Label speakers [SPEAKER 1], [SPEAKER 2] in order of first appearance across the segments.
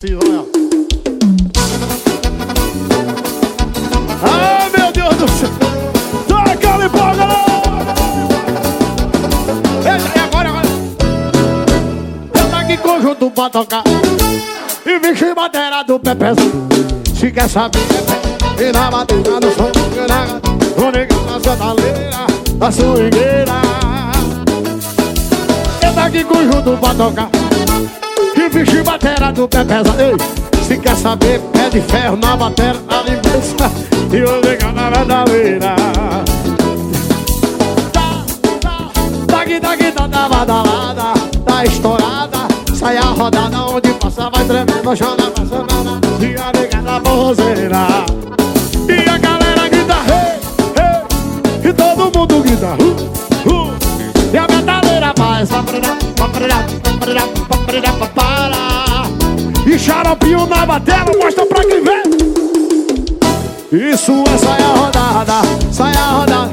[SPEAKER 1] Ah, meu Deus do céu! Toca ali, galera! E agora, agora! Eu tá aqui conjunto pra tocar E vixe madeira do Pepe Se quer saber, e na madeira do som Vou negar na sandália, na swingueira Eu tá aqui conjunto pra tocar E vixe madeira do Pepe Ei! Se quer saber, pé de ferro na bateria alimenta E vou ligar na verdadeira Tá, tá, daqui, daqui, tá da badalada Tá estourada, sai a rodada Onde passa vai tremendo, chora, passa E a ligada forrozeira E a galera grita, hey, hey E todo mundo grita, uh, uh E a metaleira faz, papará, papará, e xaropinho na batela, mostra pra quem vê Isso é saia rodada, saia rodada.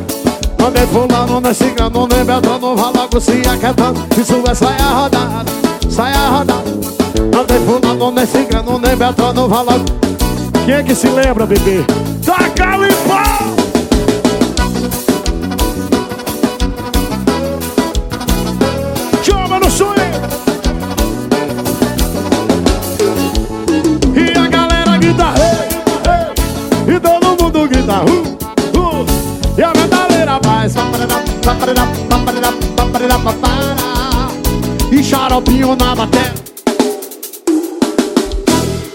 [SPEAKER 1] Não é fulano, não é cigano, nem beltrano Vá logo se aquietando. Isso é saia rodada, saia rodada. Não é fulano, nem cigano, nem beltrano Vá logo. Quem é que se lembra, bebê? Taca limpar! Mundo grita uh, uh E a medalheira vai E xaropinho na bateria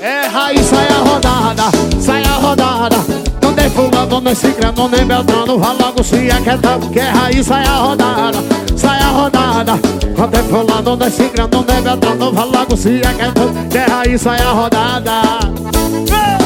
[SPEAKER 1] É raiz, sai a rodada Sai a rodada Não tem fulano, nem ciclano, nem beltrano Vá logo se aquietando Que é raiz, sai a rodada Sai a rodada Não tem fulano, nem ciclano, nem beltrano Vá logo se aquietando Que é raiz, sai a rodada Ei!